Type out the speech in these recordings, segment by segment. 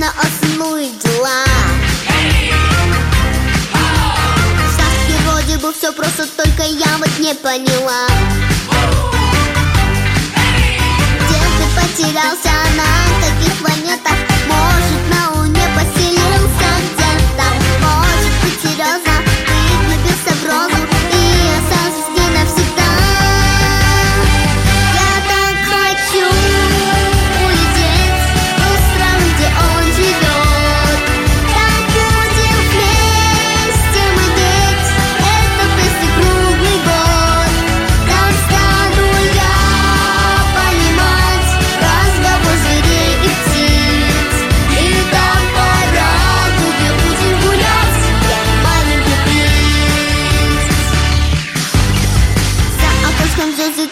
словно оснули дела. В сказке вроде бы все просто, только я вот не поняла. Где ты потерялся, на каких планетах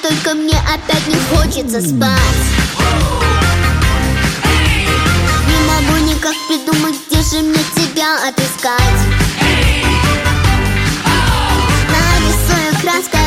только мне опять не хочется спать. Не могу никак придумать, где же мне тебя отыскать. Нарисую краской